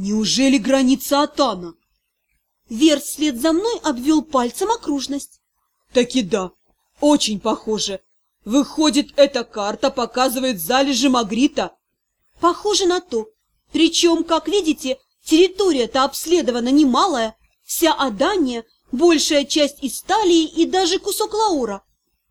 Неужели граница Атана? Верт вслед за мной обвел пальцем окружность. Таки да, очень похоже. Выходит, эта карта показывает залежи Магрита. Похоже на то. Причем, как видите, территория-то обследована немалая. Вся Адания, большая часть Исталии и даже кусок Лаура.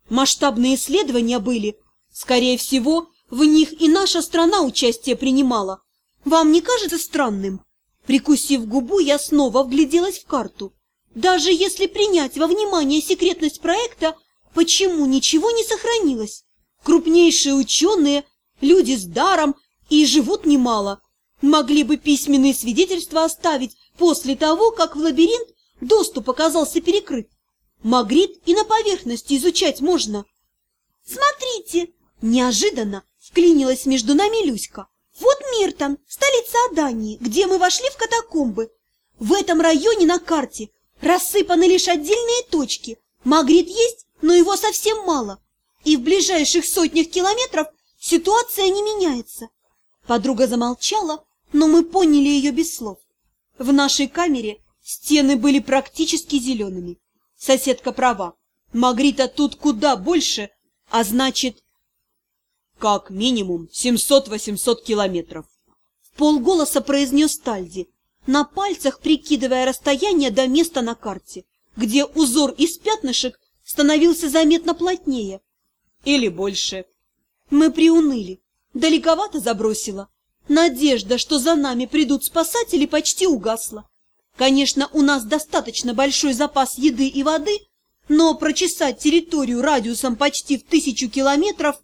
Масштабные исследования были. Скорее всего, в них и наша страна участие принимала. Вам не кажется странным? Прикусив губу, я снова вгляделась в карту. Даже если принять во внимание секретность проекта, почему ничего не сохранилось? Крупнейшие ученые, люди с даром и живут немало. Могли бы письменные свидетельства оставить после того, как в лабиринт доступ оказался перекрыт. Магрит и на поверхности изучать можно. Смотрите, неожиданно вклинилась между нами Люська. Вот Миртон, столица Адании, где мы вошли в катакомбы. В этом районе на карте рассыпаны лишь отдельные точки. Магрит есть, но его совсем мало. И в ближайших сотнях километров ситуация не меняется. Подруга замолчала, но мы поняли ее без слов. В нашей камере стены были практически зелеными. Соседка права. Магрита тут куда больше, а значит, как минимум 700-800 километров. В полголоса произнес Тальди, на пальцах прикидывая расстояние до места на карте, где узор из пятнышек становился заметно плотнее. Или больше. Мы приуныли. Далековато забросила. Надежда, что за нами придут спасатели, почти угасла. Конечно, у нас достаточно большой запас еды и воды, но прочесать территорию радиусом почти в тысячу километров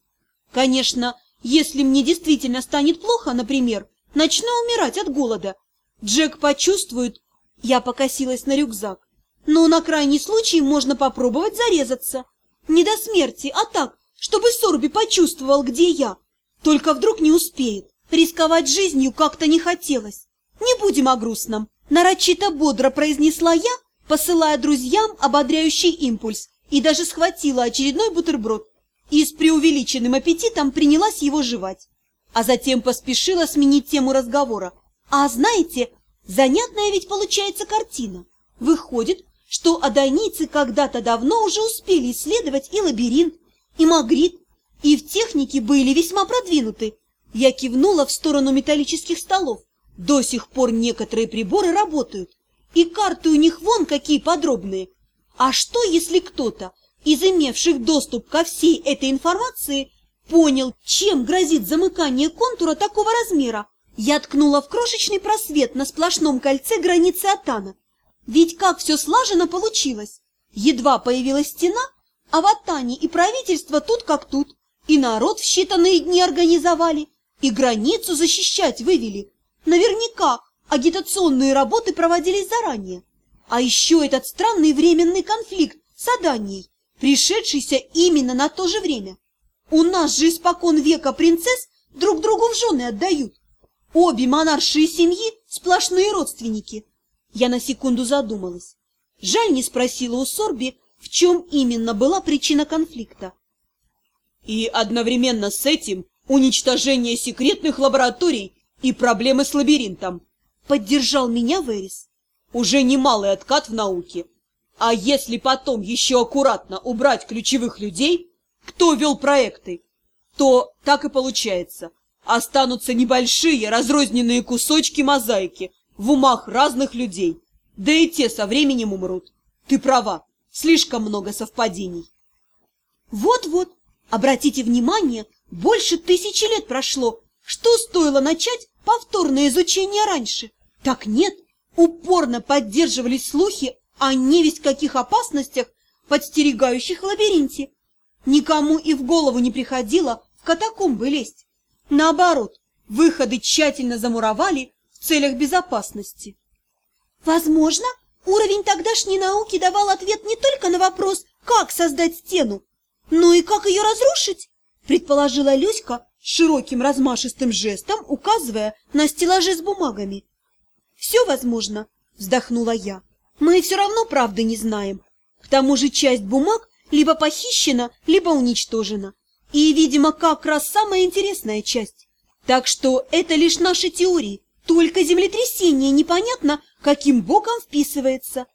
Конечно, если мне действительно станет плохо, например, начну умирать от голода. Джек почувствует... Я покосилась на рюкзак. Но на крайний случай можно попробовать зарезаться. Не до смерти, а так, чтобы Сорби почувствовал, где я. Только вдруг не успеет. Рисковать жизнью как-то не хотелось. Не будем о грустном. Нарочито бодро произнесла я, посылая друзьям ободряющий импульс, и даже схватила очередной бутерброд и с преувеличенным аппетитом принялась его жевать. А затем поспешила сменить тему разговора. А знаете, занятная ведь получается картина. Выходит, что адонийцы когда-то давно уже успели исследовать и лабиринт, и магрит, и в технике были весьма продвинуты. Я кивнула в сторону металлических столов. До сих пор некоторые приборы работают, и карты у них вон какие подробные. А что, если кто-то из имевших доступ ко всей этой информации, понял, чем грозит замыкание контура такого размера. Я ткнула в крошечный просвет на сплошном кольце границы Атана. Ведь как все слаженно получилось. Едва появилась стена, а в Атане и правительство тут как тут, и народ в считанные дни организовали, и границу защищать вывели. Наверняка агитационные работы проводились заранее. А еще этот странный временный конфликт с Аданией пришедшийся именно на то же время. У нас же испокон века принцесс друг другу в жены отдают. Обе монаршие семьи сплошные родственники. Я на секунду задумалась. Жаль не спросила у Сорби, в чем именно была причина конфликта. И одновременно с этим уничтожение секретных лабораторий и проблемы с лабиринтом. Поддержал меня Верис. Уже немалый откат в науке. А если потом еще аккуратно убрать ключевых людей, кто вел проекты, то так и получается. Останутся небольшие разрозненные кусочки мозаики в умах разных людей. Да и те со временем умрут. Ты права, слишком много совпадений. Вот-вот, обратите внимание, больше тысячи лет прошло. Что стоило начать повторное изучение раньше? Так нет, упорно поддерживались слухи о невесть каких опасностях, подстерегающих в лабиринте. Никому и в голову не приходило в катакомбы лезть. Наоборот, выходы тщательно замуровали в целях безопасности. Возможно, уровень тогдашней науки давал ответ не только на вопрос, как создать стену, но и как ее разрушить, предположила Люська широким размашистым жестом, указывая на стеллажи с бумагами. «Все возможно», — вздохнула я. Мы все равно правды не знаем. К тому же часть бумаг либо похищена, либо уничтожена. И, видимо, как раз самая интересная часть. Так что это лишь наши теории, Только землетрясение непонятно, каким боком вписывается.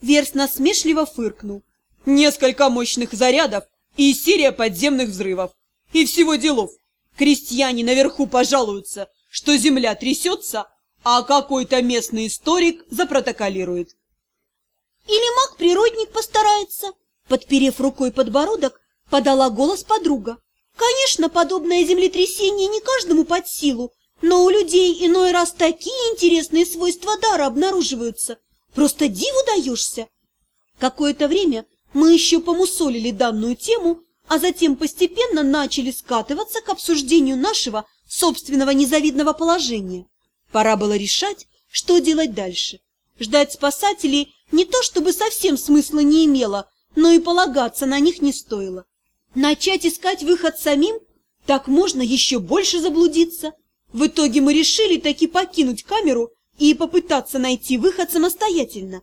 Верс насмешливо фыркнул. Несколько мощных зарядов и серия подземных взрывов. И всего делов. Крестьяне наверху пожалуются, что земля трясется, а какой-то местный историк запротоколирует. Или маг-природник постарается. Подперев рукой подбородок, подала голос подруга. Конечно, подобное землетрясение не каждому под силу, но у людей иной раз такие интересные свойства дара обнаруживаются. Просто диву даешься. Какое-то время мы еще помусолили данную тему, а затем постепенно начали скатываться к обсуждению нашего собственного незавидного положения. Пора было решать, что делать дальше. Ждать спасателей не то чтобы совсем смысла не имело, но и полагаться на них не стоило. Начать искать выход самим? Так можно еще больше заблудиться. В итоге мы решили таки покинуть камеру и попытаться найти выход самостоятельно,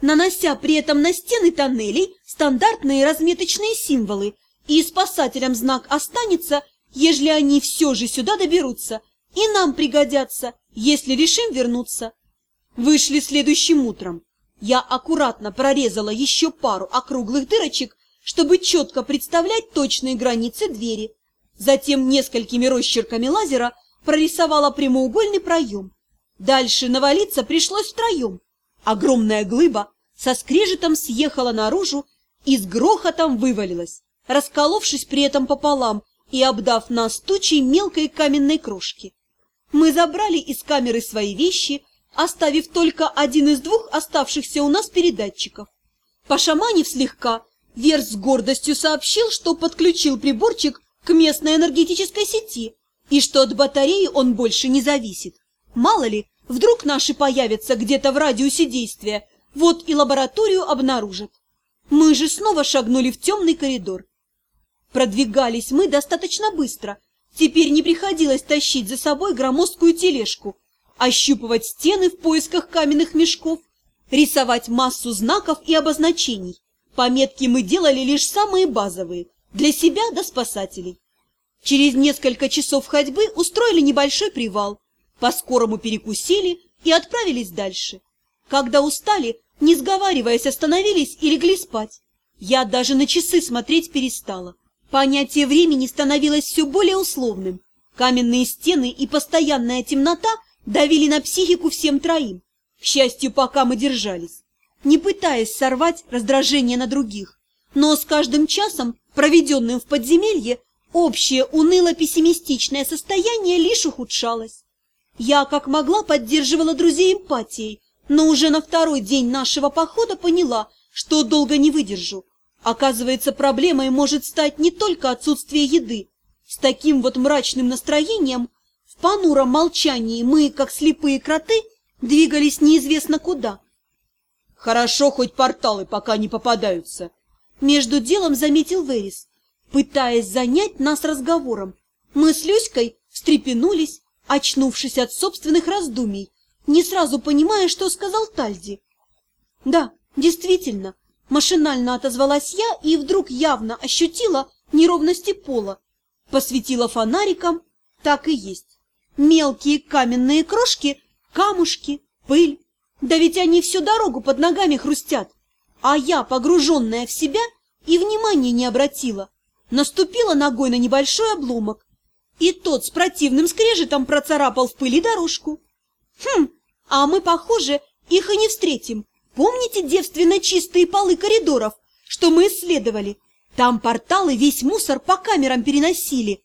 нанося при этом на стены тоннелей стандартные разметочные символы, и спасателям знак останется, ежели они все же сюда доберутся, и нам пригодятся, если решим вернуться. Вышли следующим утром. Я аккуратно прорезала еще пару округлых дырочек, чтобы четко представлять точные границы двери. Затем несколькими росчерками лазера прорисовала прямоугольный проем. Дальше навалиться пришлось втроем. Огромная глыба со скрежетом съехала наружу и с грохотом вывалилась, расколовшись при этом пополам и обдав нас тучей мелкой каменной крошки. Мы забрали из камеры свои вещи, оставив только один из двух оставшихся у нас передатчиков. Пошаманив слегка, Верс с гордостью сообщил, что подключил приборчик к местной энергетической сети и что от батареи он больше не зависит. Мало ли, вдруг наши появятся где-то в радиусе действия, вот и лабораторию обнаружат. Мы же снова шагнули в темный коридор. Продвигались мы достаточно быстро. Теперь не приходилось тащить за собой громоздкую тележку, ощупывать стены в поисках каменных мешков, рисовать массу знаков и обозначений. Пометки мы делали лишь самые базовые, для себя до спасателей. Через несколько часов ходьбы устроили небольшой привал, по-скорому перекусили и отправились дальше. Когда устали, не сговариваясь, остановились и легли спать. Я даже на часы смотреть перестала. Понятие времени становилось все более условным. Каменные стены и постоянная темнота давили на психику всем троим. К счастью, пока мы держались, не пытаясь сорвать раздражение на других. Но с каждым часом, проведенным в подземелье, Общее уныло-пессимистичное состояние лишь ухудшалось. Я, как могла, поддерживала друзей эмпатией, но уже на второй день нашего похода поняла, что долго не выдержу. Оказывается, проблемой может стать не только отсутствие еды. С таким вот мрачным настроением, понуром молчании мы, как слепые кроты, двигались неизвестно куда. Хорошо, хоть порталы пока не попадаются. Между делом заметил Верис пытаясь занять нас разговором. Мы с Люськой встрепенулись, очнувшись от собственных раздумий, не сразу понимая, что сказал Тальди. Да, действительно, машинально отозвалась я и вдруг явно ощутила неровности пола. Посветила фонариком, так и есть. Мелкие каменные крошки, камушки, пыль. Да ведь они всю дорогу под ногами хрустят. А я, погруженная в себя, и внимания не обратила наступила ногой на небольшой обломок, и тот с противным скрежетом процарапал в пыли дорожку. Хм, а мы, похоже, их и не встретим. Помните девственно чистые полы коридоров, что мы исследовали? Там порталы весь мусор по камерам переносили.